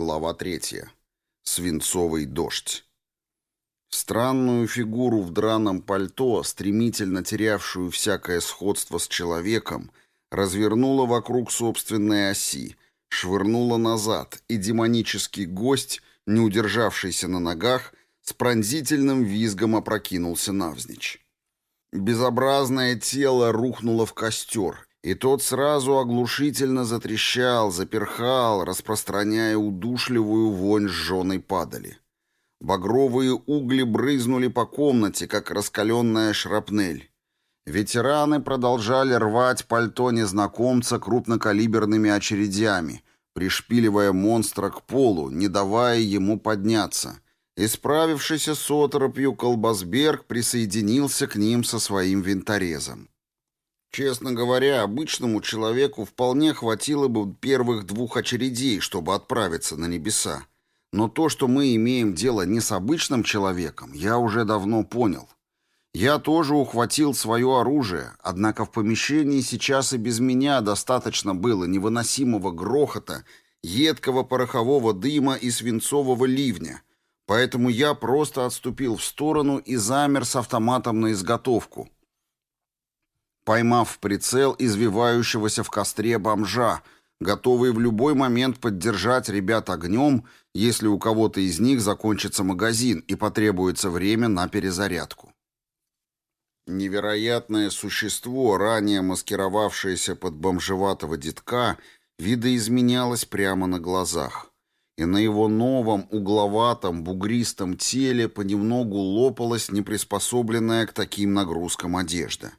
Глава третья. Свинцовый дождь. Странную фигуру в драном пальто, стремительно терявшую всякое сходство с человеком, развернула вокруг собственной оси, швырнула назад, и демонический гость, не удержавшийся на ногах, с пронзительным визгом опрокинулся навзничь. Безобразное тело рухнуло в костер, и тот сразу оглушительно затрещал, заперхал, распространяя удушливую вонь сжженной падали. Багровые угли брызнули по комнате, как раскаленная шрапнель. Ветераны продолжали рвать пальто незнакомца крупнокалиберными очередями, пришпиливая монстра к полу, не давая ему подняться. Исправившийся с оторопью Колбасберг присоединился к ним со своим винторезом. Честно говоря, обычному человеку вполне хватило бы первых двух очередей, чтобы отправиться на небеса. Но то, что мы имеем дело не с обычным человеком, я уже давно понял. Я тоже ухватил свое оружие, однако в помещении сейчас и без меня достаточно было невыносимого грохота, едкого порохового дыма и свинцового ливня, поэтому я просто отступил в сторону и замер с автоматом на изготовку — поймав в прицел извивающегося в костре бомжа, готовый в любой момент поддержать ребят огнем, если у кого-то из них закончится магазин и потребуется время на перезарядку. Невероятное существо, ранее маскировавшееся под бомжеватого детка, видоизменялось прямо на глазах, и на его новом угловатом бугристом теле понемногу лопалась неприспособленная к таким нагрузкам одежда.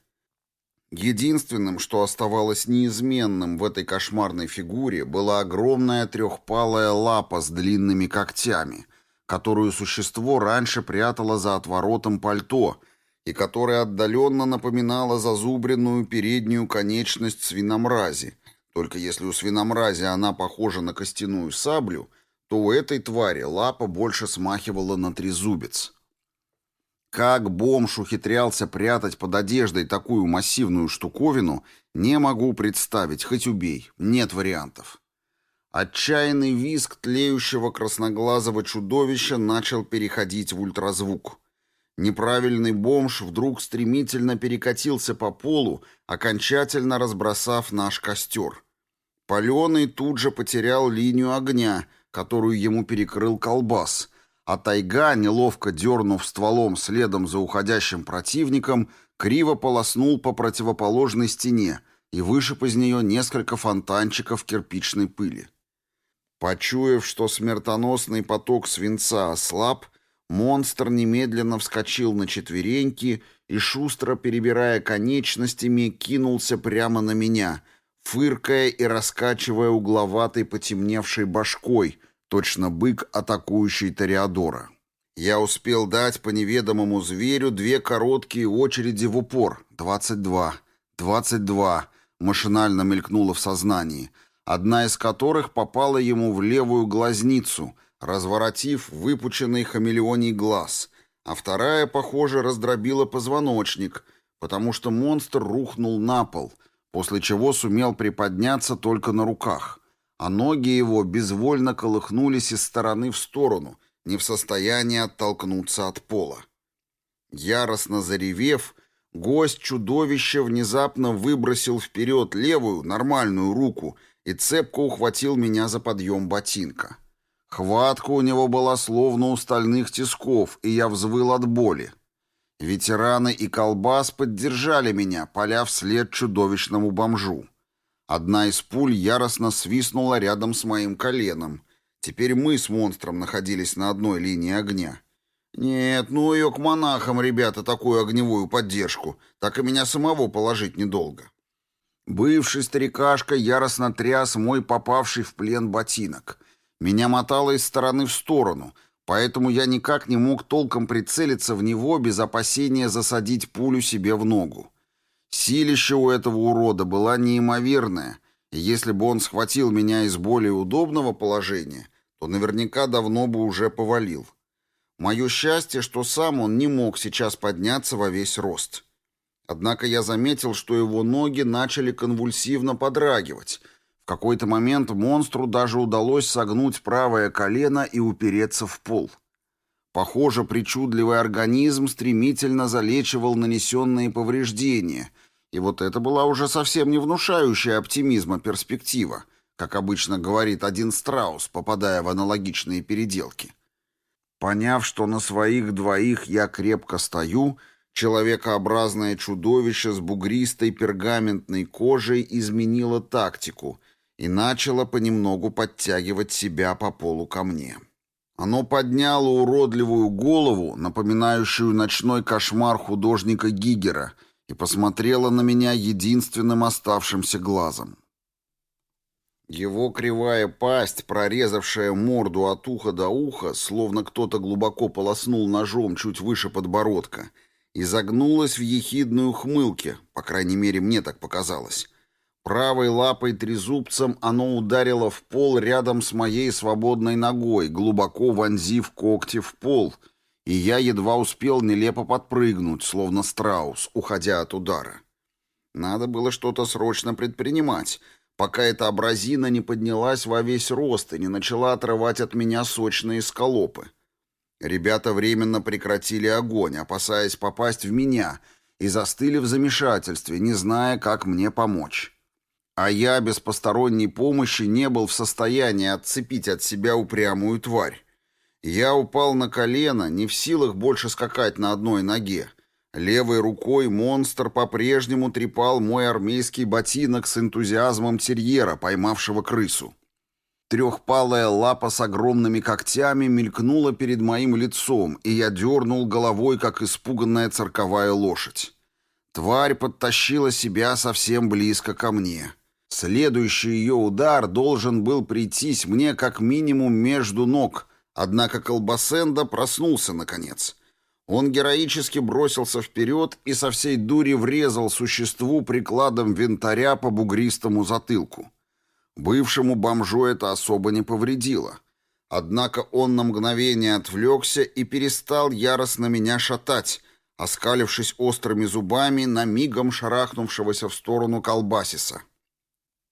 Единственным, что оставалось неизменным в этой кошмарной фигуре, была огромная трехпалая лапа с длинными когтями, которую существо раньше прятало за отворотом пальто и которая отдаленно напоминала зазубренную переднюю конечность свиномрази. Только если у свиномрази она похожа на костяную саблю, то у этой твари лапа больше смахивала на трезубец. Как бомж ухитрялся прятать под одеждой такую массивную штуковину, не могу представить, хоть убей, нет вариантов. Отчаянный визг тлеющего красноглазого чудовища начал переходить в ультразвук. Неправильный бомж вдруг стремительно перекатился по полу, окончательно разбросав наш костер. Паленый тут же потерял линию огня, которую ему перекрыл колбас — а тайга, неловко дернув стволом следом за уходящим противником, криво полоснул по противоположной стене и вышиб из нее несколько фонтанчиков кирпичной пыли. Почуяв, что смертоносный поток свинца ослаб, монстр немедленно вскочил на четвереньки и, шустро перебирая конечностями, кинулся прямо на меня, фыркая и раскачивая угловатой потемневшей башкой — точно бык, атакующий Тореадора. Я успел дать по неведомому зверю две короткие очереди в упор. «Двадцать два, двадцать два», машинально мелькнуло в сознании, одна из которых попала ему в левую глазницу, разворотив выпученный хамелеоний глаз, а вторая, похоже, раздробила позвоночник, потому что монстр рухнул на пол, после чего сумел приподняться только на руках а ноги его безвольно колыхнулись из стороны в сторону, не в состоянии оттолкнуться от пола. Яростно заревев, гость чудовища внезапно выбросил вперед левую, нормальную руку и цепко ухватил меня за подъем ботинка. Хватка у него была словно у стальных тисков, и я взвыл от боли. Ветераны и колбас поддержали меня, поля вслед чудовищному бомжу. Одна из пуль яростно свистнула рядом с моим коленом. Теперь мы с монстром находились на одной линии огня. Нет, ну ее к монахам, ребята, такую огневую поддержку. Так и меня самого положить недолго. Бывший старикашка яростно тряс мой попавший в плен ботинок. Меня мотало из стороны в сторону, поэтому я никак не мог толком прицелиться в него без опасения засадить пулю себе в ногу. Силища у этого урода была неимоверная, и если бы он схватил меня из более удобного положения, то наверняка давно бы уже повалил. Мое счастье, что сам он не мог сейчас подняться во весь рост. Однако я заметил, что его ноги начали конвульсивно подрагивать, в какой-то момент монстру даже удалось согнуть правое колено и упереться в пол. Похоже, причудливый организм стремительно залечивал нанесенные повреждения, и вот это была уже совсем не внушающая оптимизма перспектива, как обычно говорит один страус, попадая в аналогичные переделки. Поняв, что на своих двоих я крепко стою, человекообразное чудовище с бугристой пергаментной кожей изменило тактику и начало понемногу подтягивать себя по полу ко мне. Оно подняло уродливую голову, напоминающую ночной кошмар художника Гигера, и посмотрело на меня единственным оставшимся глазом. Его кривая пасть, прорезавшая морду от уха до уха, словно кто-то глубоко полоснул ножом чуть выше подбородка, изогнулась в ехидную хмылке, по крайней мере, мне так показалось. Правой лапой трезубцем оно ударило в пол рядом с моей свободной ногой, глубоко вонзив когти в пол, и я едва успел нелепо подпрыгнуть, словно страус, уходя от удара. Надо было что-то срочно предпринимать — пока эта абразина не поднялась во весь рост и не начала отрывать от меня сочные скалопы. Ребята временно прекратили огонь, опасаясь попасть в меня, и застыли в замешательстве, не зная, как мне помочь. А я без посторонней помощи не был в состоянии отцепить от себя упрямую тварь. Я упал на колено, не в силах больше скакать на одной ноге, Левой рукой монстр по-прежнему трепал мой армейский ботинок с энтузиазмом терьера, поймавшего крысу. Трехпалая лапа с огромными когтями мелькнула перед моим лицом, и я дернул головой, как испуганная цирковая лошадь. Тварь подтащила себя совсем близко ко мне. Следующий ее удар должен был прийтись мне как минимум между ног, однако колбасенда проснулся наконец. Он героически бросился вперед и со всей дури врезал существу прикладом винтаря по бугристому затылку. Бывшему бомжу это особо не повредило. Однако он на мгновение отвлекся и перестал яростно меня шатать, оскалившись острыми зубами на мигом шарахнувшегося в сторону колбасиса.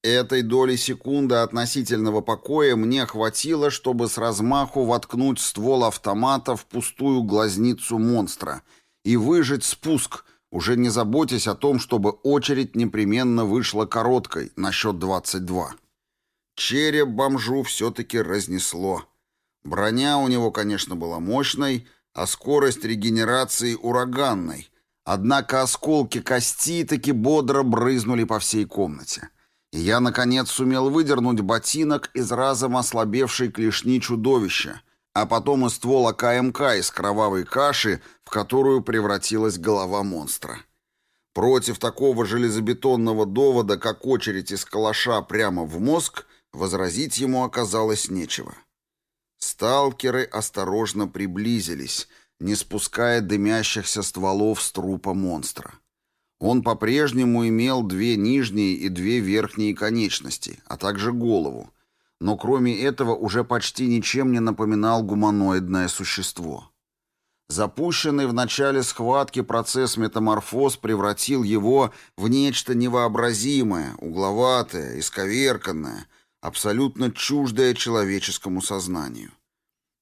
Этой доли секунды относительного покоя мне хватило, чтобы с размаху воткнуть ствол автомата в пустую глазницу монстра и выжать спуск, уже не заботясь о том, чтобы очередь непременно вышла короткой на счет 22. Череп бомжу все-таки разнесло. Броня у него, конечно, была мощной, а скорость регенерации ураганной, однако осколки кости таки бодро брызнули по всей комнате и я, наконец, сумел выдернуть ботинок из разом ослабевшей клешни чудовища, а потом и ствола КМК из кровавой каши, в которую превратилась голова монстра. Против такого железобетонного довода, как очередь из калаша прямо в мозг, возразить ему оказалось нечего. Сталкеры осторожно приблизились, не спуская дымящихся стволов с трупа монстра. Он по-прежнему имел две нижние и две верхние конечности, а также голову, но кроме этого уже почти ничем не напоминал гуманоидное существо. Запущенный в начале схватки процесс метаморфоз превратил его в нечто невообразимое, угловатое, исковерканное, абсолютно чуждое человеческому сознанию.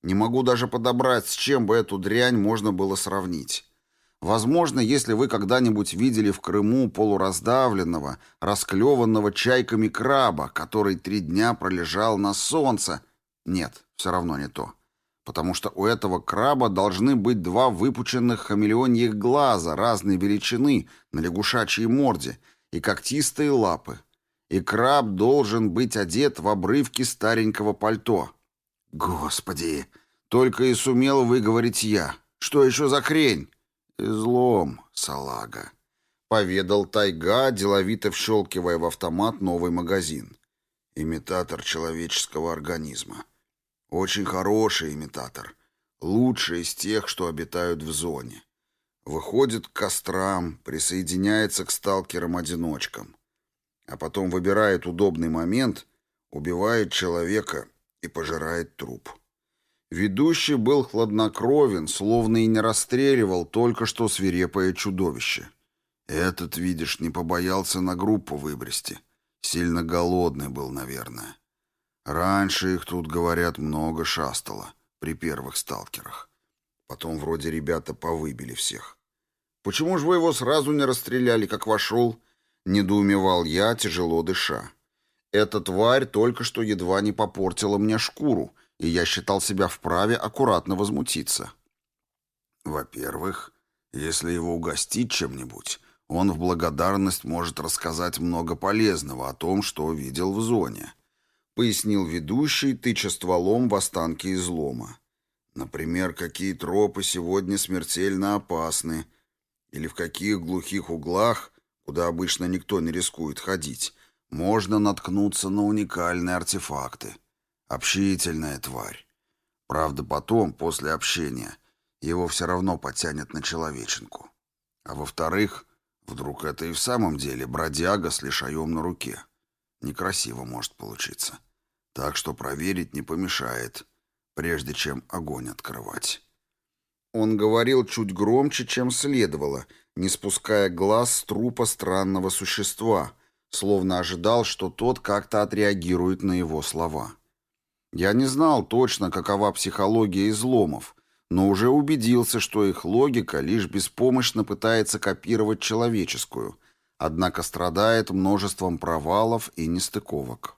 Не могу даже подобрать, с чем бы эту дрянь можно было сравнить. Возможно, если вы когда-нибудь видели в Крыму полураздавленного, расклеванного чайками краба, который три дня пролежал на солнце... Нет, все равно не то. Потому что у этого краба должны быть два выпученных хамелеоньих глаза разной величины на лягушачьей морде и когтистые лапы. И краб должен быть одет в обрывки старенького пальто. Господи! Только и сумел выговорить я. Что еще за хрень? «Излом, салага», — поведал Тайга, деловито вщелкивая в автомат новый магазин. «Имитатор человеческого организма. Очень хороший имитатор. Лучший из тех, что обитают в зоне. Выходит к кострам, присоединяется к сталкерам-одиночкам. А потом выбирает удобный момент, убивает человека и пожирает труп». Ведущий был хладнокровен, словно и не расстреливал только что свирепое чудовище. Этот, видишь, не побоялся на группу выбрести. Сильно голодный был, наверное. Раньше их тут, говорят, много шастало при первых сталкерах. Потом вроде ребята повыбили всех. Почему же вы его сразу не расстреляли, как вошел? Недоумевал я, тяжело дыша. Эта тварь только что едва не попортила мне шкуру, и я считал себя вправе аккуратно возмутиться. Во-первых, если его угостить чем-нибудь, он в благодарность может рассказать много полезного о том, что видел в зоне, пояснил ведущий, тыча стволом в останки излома. Например, какие тропы сегодня смертельно опасны, или в каких глухих углах, куда обычно никто не рискует ходить, можно наткнуться на уникальные артефакты. Общительная тварь. Правда, потом, после общения, его все равно потянет на человеченку. А во-вторых, вдруг это и в самом деле бродяга с лишаем на руке. Некрасиво может получиться. Так что проверить не помешает, прежде чем огонь открывать. Он говорил чуть громче, чем следовало, не спуская глаз с трупа странного существа, словно ожидал, что тот как-то отреагирует на его слова. Я не знал точно, какова психология изломов, но уже убедился, что их логика лишь беспомощно пытается копировать человеческую, однако страдает множеством провалов и нестыковок.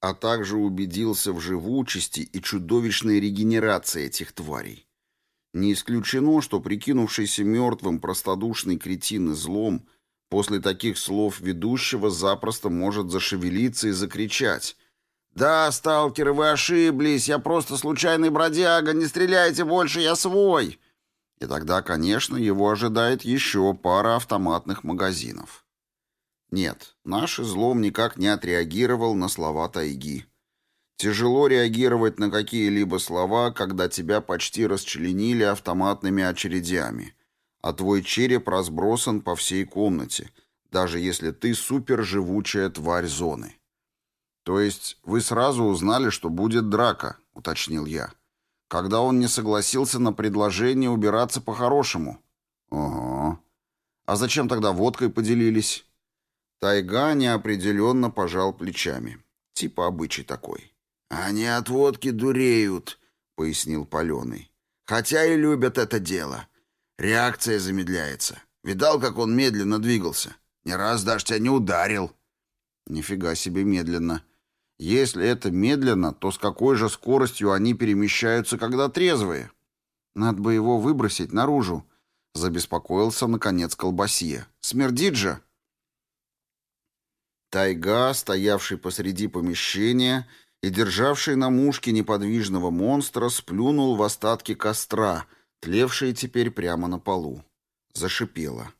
А также убедился в живучести и чудовищной регенерации этих тварей. Не исключено, что прикинувшийся мертвым простодушный кретин излом после таких слов ведущего запросто может зашевелиться и закричать – «Да, сталкеры, вы ошиблись, я просто случайный бродяга, не стреляйте больше, я свой!» И тогда, конечно, его ожидает еще пара автоматных магазинов. Нет, наш излом никак не отреагировал на слова тайги. Тяжело реагировать на какие-либо слова, когда тебя почти расчленили автоматными очередями, а твой череп разбросан по всей комнате, даже если ты суперживучая тварь зоны. «То есть вы сразу узнали, что будет драка», — уточнил я. «Когда он не согласился на предложение убираться по-хорошему». «Ага. А зачем тогда водкой поделились?» Тайга неопределенно пожал плечами. Типа обычай такой. «Они от водки дуреют», — пояснил Паленый. «Хотя и любят это дело. Реакция замедляется. Видал, как он медленно двигался? Не раз даже тебя не ударил». «Нифига себе медленно. Если это медленно, то с какой же скоростью они перемещаются, когда трезвые? Надо бы его выбросить наружу. Забеспокоился, наконец, колбасье. Смердит же. Тайга, стоявший посреди помещения и державший на мушке неподвижного монстра, сплюнул в остатки костра, тлевшие теперь прямо на полу. Зашипело.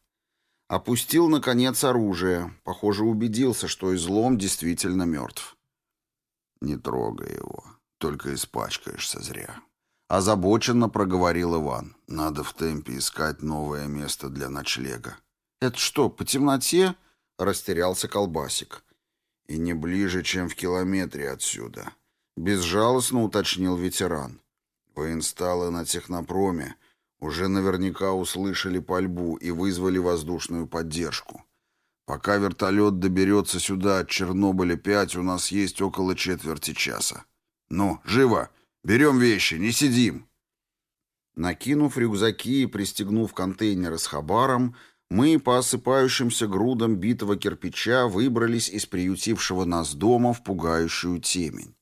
Опустил, наконец, оружие. Похоже, убедился, что излом действительно мертв. «Не трогай его, только испачкаешься зря». Озабоченно проговорил Иван. «Надо в темпе искать новое место для ночлега». «Это что, по темноте?» — растерялся колбасик. «И не ближе, чем в километре отсюда», — безжалостно уточнил ветеран. Воинсталы на технопроме уже наверняка услышали пальбу и вызвали воздушную поддержку. Пока вертолет доберется сюда от Чернобыля-5, у нас есть около четверти часа. Ну, живо! Берем вещи, не сидим!» Накинув рюкзаки и пристегнув контейнеры с хабаром, мы по осыпающимся грудам битого кирпича выбрались из приютившего нас дома в пугающую темень.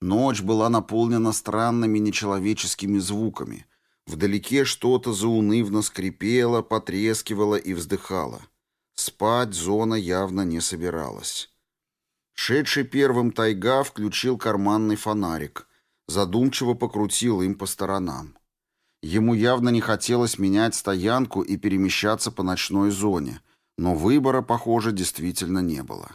Ночь была наполнена странными нечеловеческими звуками. Вдалеке что-то заунывно скрипело, потрескивало и вздыхало. Спать зона явно не собиралась. Шедший первым тайга включил карманный фонарик, задумчиво покрутил им по сторонам. Ему явно не хотелось менять стоянку и перемещаться по ночной зоне, но выбора, похоже, действительно не было.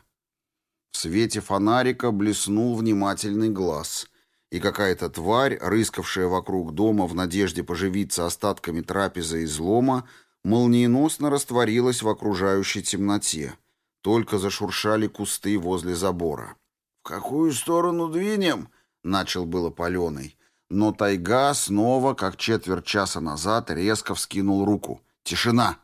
В свете фонарика блеснул внимательный глаз, и какая-то тварь, рыскавшая вокруг дома в надежде поживиться остатками трапезы излома, молниеносно растворилась в окружающей темноте. Только зашуршали кусты возле забора. «В какую сторону двинем?» — начал было паленый. Но тайга снова, как четверть часа назад, резко вскинул руку. «Тишина!»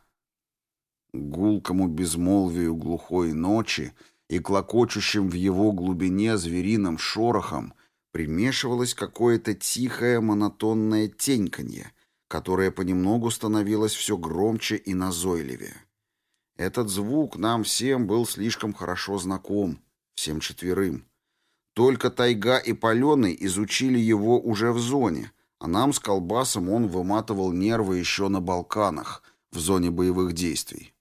Гулкому безмолвию глухой ночи и клокочущим в его глубине звериным шорохом примешивалось какое-то тихое монотонное теньканье, которое понемногу становилось все громче и назойливее. Этот звук нам всем был слишком хорошо знаком, всем четверым. Только Тайга и Паленый изучили его уже в зоне, а нам с Колбасом он выматывал нервы еще на Балканах, в зоне боевых действий.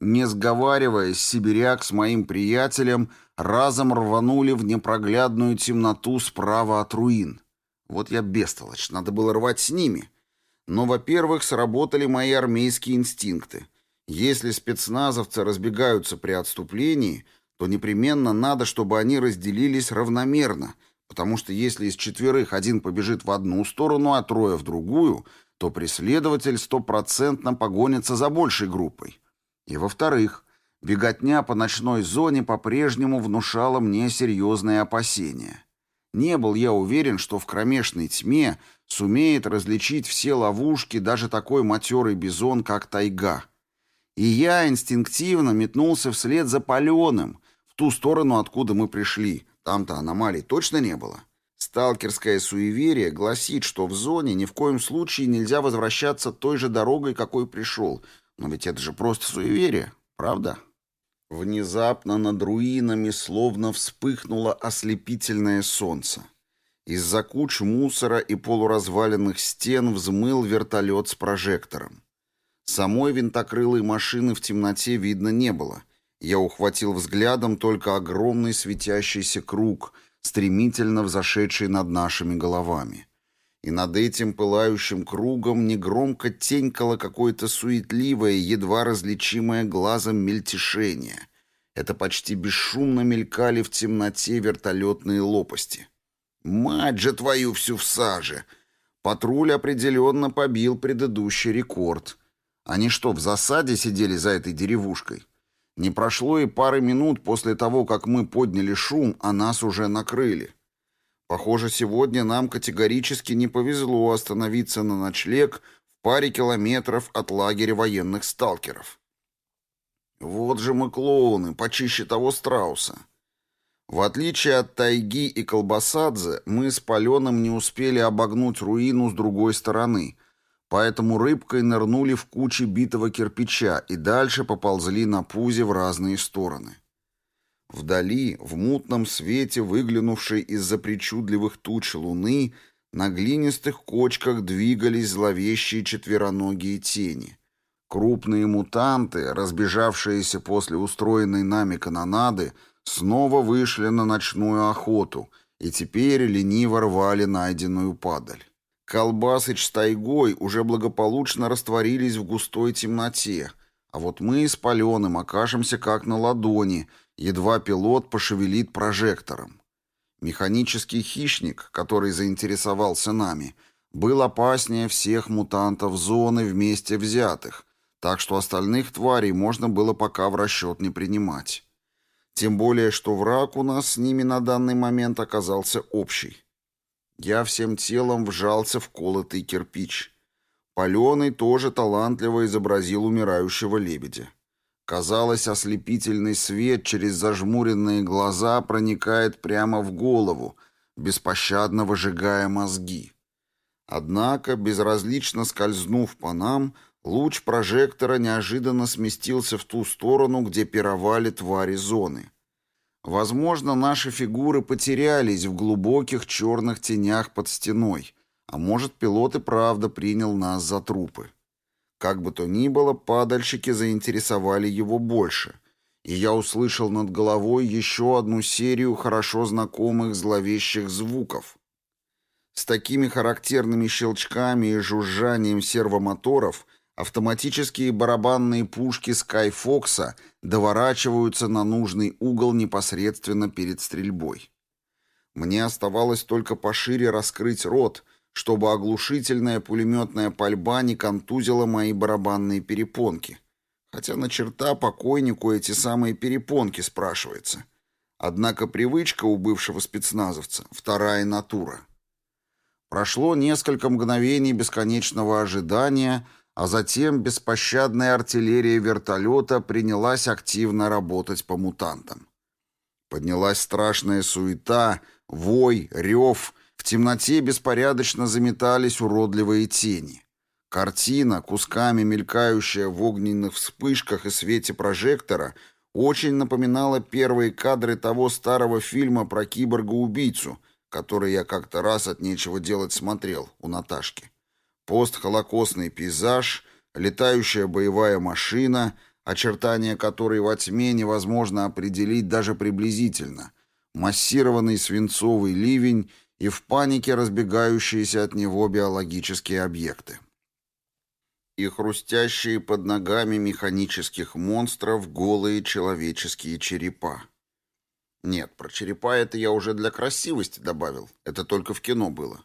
Не сговариваясь, сибиряк с моим приятелем разом рванули в непроглядную темноту справа от руин. Вот я бестолочь, надо было рвать с ними. Но, во-первых, сработали мои армейские инстинкты. Если спецназовцы разбегаются при отступлении, то непременно надо, чтобы они разделились равномерно, потому что если из четверых один побежит в одну сторону, а трое в другую, то преследователь стопроцентно погонится за большей группой. И во-вторых, беготня по ночной зоне по-прежнему внушала мне серьезные опасения. Не был я уверен, что в кромешной тьме сумеет различить все ловушки даже такой матерый бизон, как тайга. И я инстинктивно метнулся вслед за паленым, в ту сторону, откуда мы пришли. Там-то аномалий точно не было. Сталкерское суеверие гласит, что в зоне ни в коем случае нельзя возвращаться той же дорогой, какой пришел, но ведь это же просто суеверие, правда? Внезапно над руинами словно вспыхнуло ослепительное солнце. Из-за куч мусора и полуразваленных стен взмыл вертолет с прожектором. Самой винтокрылой машины в темноте видно не было. Я ухватил взглядом только огромный светящийся круг, стремительно взошедший над нашими головами и над этим пылающим кругом негромко тенькало какое-то суетливое, едва различимое глазом мельтешение. Это почти бесшумно мелькали в темноте вертолетные лопасти. «Мать же твою всю в саже!» Патруль определенно побил предыдущий рекорд. Они что, в засаде сидели за этой деревушкой? Не прошло и пары минут после того, как мы подняли шум, а нас уже накрыли. Похоже, сегодня нам категорически не повезло остановиться на ночлег в паре километров от лагеря военных сталкеров. Вот же мы клоуны, почище того страуса. В отличие от тайги и колбасадзе, мы с Паленым не успели обогнуть руину с другой стороны, поэтому рыбкой нырнули в кучи битого кирпича и дальше поползли на пузе в разные стороны. Вдали, в мутном свете, выглянувшей из-за причудливых туч луны, на глинистых кочках двигались зловещие четвероногие тени. Крупные мутанты, разбежавшиеся после устроенной нами канонады, снова вышли на ночную охоту и теперь лениво рвали найденную падаль. Колбасыч с тайгой уже благополучно растворились в густой темноте, а вот мы с паленым окажемся как на ладони — Едва пилот пошевелит прожектором. Механический хищник, который заинтересовался нами, был опаснее всех мутантов зоны вместе взятых, так что остальных тварей можно было пока в расчет не принимать. Тем более, что враг у нас с ними на данный момент оказался общий. Я всем телом вжался в колотый кирпич. Паленый тоже талантливо изобразил умирающего лебедя. Казалось, ослепительный свет через зажмуренные глаза проникает прямо в голову, беспощадно выжигая мозги. Однако, безразлично скользнув по нам, луч прожектора неожиданно сместился в ту сторону, где пировали твари зоны. Возможно, наши фигуры потерялись в глубоких черных тенях под стеной, а может, пилот и правда принял нас за трупы. Как бы то ни было, падальщики заинтересовали его больше, и я услышал над головой еще одну серию хорошо знакомых зловещих звуков. С такими характерными щелчками и жужжанием сервомоторов автоматические барабанные пушки Скайфокса доворачиваются на нужный угол непосредственно перед стрельбой. Мне оставалось только пошире раскрыть рот — чтобы оглушительная пулеметная пальба не контузила мои барабанные перепонки. Хотя на черта покойнику эти самые перепонки спрашивается. Однако привычка у бывшего спецназовца — вторая натура. Прошло несколько мгновений бесконечного ожидания, а затем беспощадная артиллерия вертолета принялась активно работать по мутантам. Поднялась страшная суета, вой, рев, в темноте беспорядочно заметались уродливые тени. Картина, кусками мелькающая в огненных вспышках и свете прожектора, очень напоминала первые кадры того старого фильма про киборга-убийцу, который я как-то раз от нечего делать смотрел у Наташки. Постхолокостный пейзаж, летающая боевая машина, очертания которой во тьме невозможно определить даже приблизительно, массированный свинцовый ливень и в панике разбегающиеся от него биологические объекты и хрустящие под ногами механических монстров голые человеческие черепа. Нет, про черепа это я уже для красивости добавил, это только в кино было.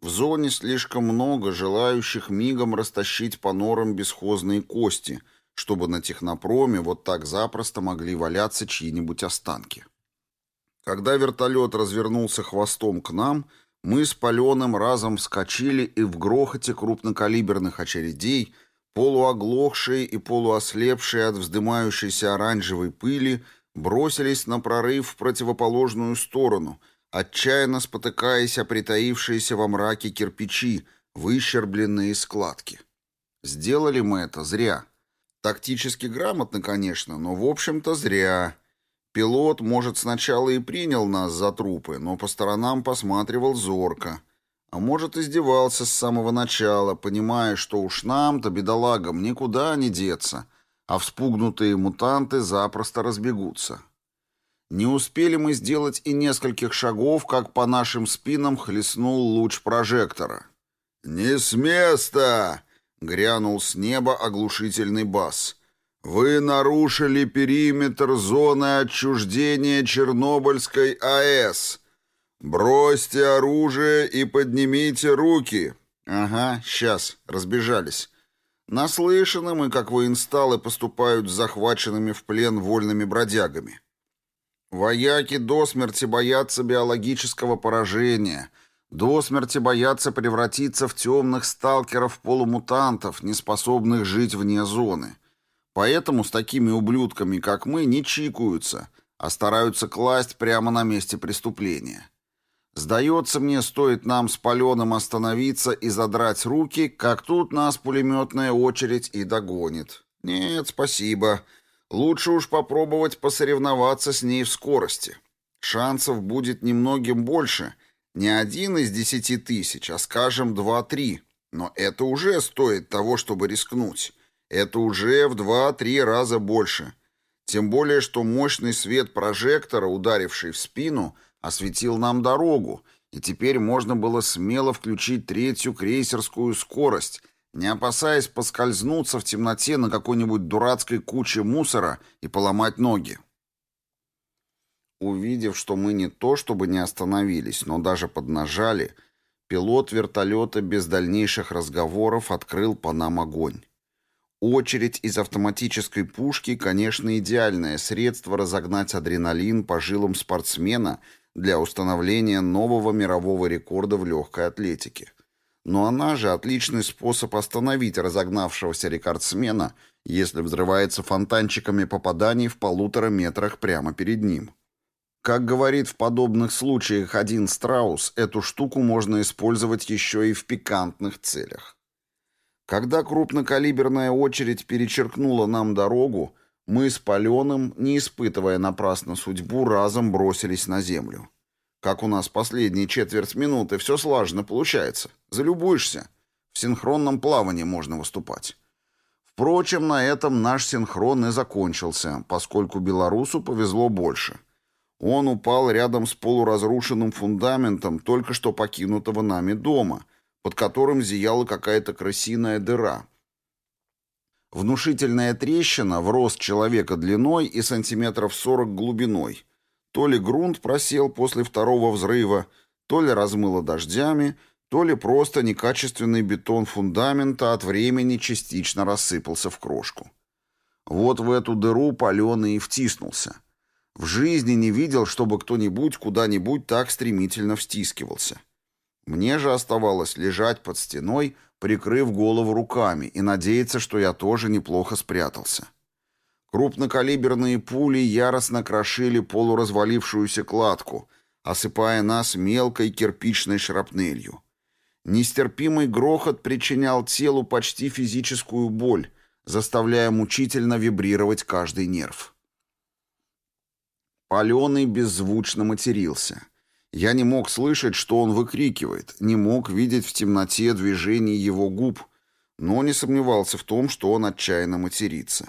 В зоне слишком много желающих мигом растащить по норам бесхозные кости, чтобы на технопроме вот так запросто могли валяться чьи-нибудь останки. Когда вертолет развернулся хвостом к нам, мы с Паленым разом вскочили и в грохоте крупнокалиберных очередей, полуоглохшие и полуослепшие от вздымающейся оранжевой пыли, бросились на прорыв в противоположную сторону, отчаянно спотыкаясь о притаившиеся во мраке кирпичи, выщербленные складки. Сделали мы это зря. Тактически грамотно, конечно, но в общем-то зря. Пилот, может, сначала и принял нас за трупы, но по сторонам посматривал зорко. А может, издевался с самого начала, понимая, что уж нам-то, бедолагам, никуда не деться, а вспугнутые мутанты запросто разбегутся. Не успели мы сделать и нескольких шагов, как по нашим спинам хлестнул луч прожектора. «Не с места!» — грянул с неба оглушительный бас. Вы нарушили периметр зоны отчуждения Чернобыльской АЭС. Бросьте оружие и поднимите руки. Ага, сейчас, разбежались. Наслышаны мы, как воинсталы поступают с захваченными в плен вольными бродягами. Вояки до смерти боятся биологического поражения, до смерти боятся превратиться в темных сталкеров-полумутантов, неспособных жить вне зоны. Поэтому с такими ублюдками, как мы, не чикаются, а стараются класть прямо на месте преступления. Сдается мне, стоит нам с Паленым остановиться и задрать руки, как тут нас пулеметная очередь и догонит. Нет, спасибо. Лучше уж попробовать посоревноваться с ней в скорости. Шансов будет немногим больше. Не один из десяти тысяч, а, скажем, два-три. Но это уже стоит того, чтобы рискнуть. Это уже в 2-3 раза больше. Тем более, что мощный свет прожектора, ударивший в спину, осветил нам дорогу, и теперь можно было смело включить третью крейсерскую скорость, не опасаясь поскользнуться в темноте на какой-нибудь дурацкой куче мусора и поломать ноги. Увидев, что мы не то чтобы не остановились, но даже поднажали, пилот вертолета без дальнейших разговоров открыл по нам огонь. Очередь из автоматической пушки, конечно, идеальное средство разогнать адреналин по жилам спортсмена для установления нового мирового рекорда в легкой атлетике. Но она же отличный способ остановить разогнавшегося рекордсмена, если взрывается фонтанчиками попаданий в полутора метрах прямо перед ним. Как говорит в подобных случаях один страус, эту штуку можно использовать еще и в пикантных целях. Когда крупнокалиберная очередь перечеркнула нам дорогу, мы с Паленым, не испытывая напрасно судьбу, разом бросились на землю. Как у нас последние четверть минуты, все слаженно получается. Залюбуешься. В синхронном плавании можно выступать. Впрочем, на этом наш синхрон и закончился, поскольку белорусу повезло больше. Он упал рядом с полуразрушенным фундаментом только что покинутого нами дома — под которым зияла какая-то крысиная дыра. Внушительная трещина в рост человека длиной и сантиметров сорок глубиной. То ли грунт просел после второго взрыва, то ли размыло дождями, то ли просто некачественный бетон фундамента от времени частично рассыпался в крошку. Вот в эту дыру паленый и втиснулся. В жизни не видел, чтобы кто-нибудь куда-нибудь так стремительно встискивался. Мне же оставалось лежать под стеной, прикрыв голову руками, и надеяться, что я тоже неплохо спрятался. Крупнокалиберные пули яростно крошили полуразвалившуюся кладку, осыпая нас мелкой кирпичной шрапнелью. Нестерпимый грохот причинял телу почти физическую боль, заставляя мучительно вибрировать каждый нерв. Паленый беззвучно матерился. Я не мог слышать, что он выкрикивает, не мог видеть в темноте движений его губ, но не сомневался в том, что он отчаянно матерится.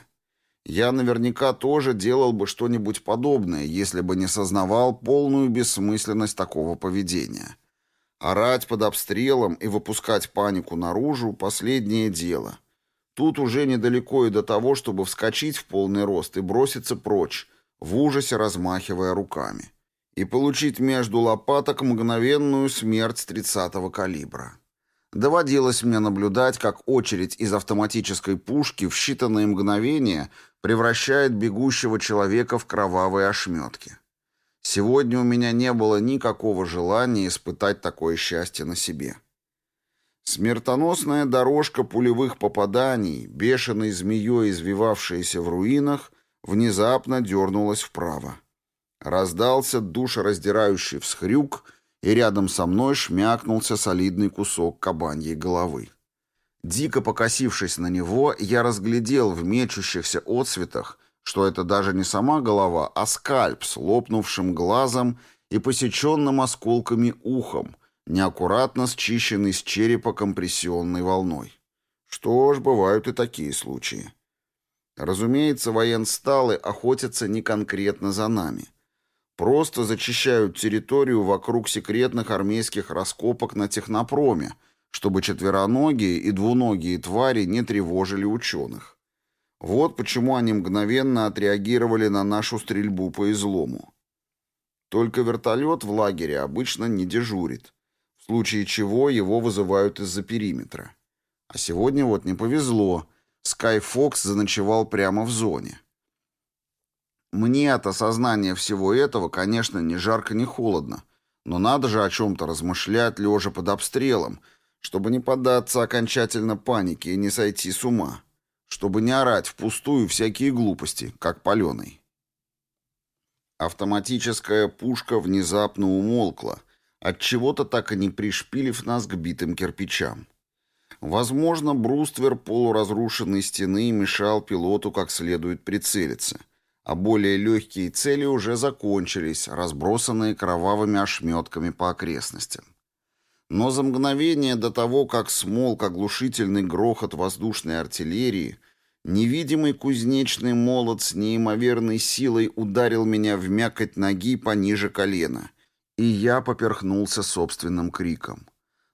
Я наверняка тоже делал бы что-нибудь подобное, если бы не сознавал полную бессмысленность такого поведения. Орать под обстрелом и выпускать панику наружу – последнее дело. Тут уже недалеко и до того, чтобы вскочить в полный рост и броситься прочь, в ужасе размахивая руками. И получить между лопаток мгновенную смерть 30-го калибра. Доводилось мне наблюдать, как очередь из автоматической пушки в считанные мгновения превращает бегущего человека в кровавые ошметки. Сегодня у меня не было никакого желания испытать такое счастье на себе. Смертоносная дорожка пулевых попаданий, бешеной змеей извивавшаяся в руинах, внезапно дернулась вправо. Раздался душераздирающий всхрюк, и рядом со мной шмякнулся солидный кусок кабаньей головы. Дико покосившись на него, я разглядел в мечущихся отсветах что это даже не сама голова, а скальп с лопнувшим глазом и посеченным осколками ухом, неаккуратно счищенный с черепа компрессионной волной. Что ж, бывают и такие случаи. Разумеется, военсталы охотятся не конкретно за нами. Просто зачищают территорию вокруг секретных армейских раскопок на технопроме, чтобы четвероногие и двуногие твари не тревожили ученых. Вот почему они мгновенно отреагировали на нашу стрельбу по излому. Только вертолет в лагере обычно не дежурит, в случае чего его вызывают из-за периметра. А сегодня вот не повезло, Скайфокс заночевал прямо в зоне. Мне от осознания всего этого, конечно, ни жарко, ни холодно, но надо же о чем-то размышлять, лежа под обстрелом, чтобы не поддаться окончательно панике и не сойти с ума чтобы не орать впустую всякие глупости, как паленый. Автоматическая пушка внезапно умолкла, от чего то так и не пришпилив нас к битым кирпичам. Возможно, бруствер полуразрушенной стены мешал пилоту как следует прицелиться, а более легкие цели уже закончились, разбросанные кровавыми ошметками по окрестностям. Но за мгновение до того, как смолк оглушительный грохот воздушной артиллерии, невидимый кузнечный молот с неимоверной силой ударил меня в мякоть ноги пониже колена, и я поперхнулся собственным криком.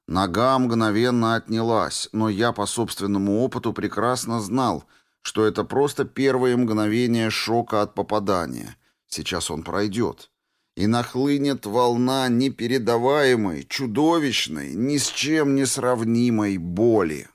Нога мгновенно отнялась, но я по собственному опыту прекрасно знал, что это просто первые мгновения шока от попадания. Сейчас он пройдет и нахлынет волна непередаваемой, чудовищной, ни с чем не сравнимой боли.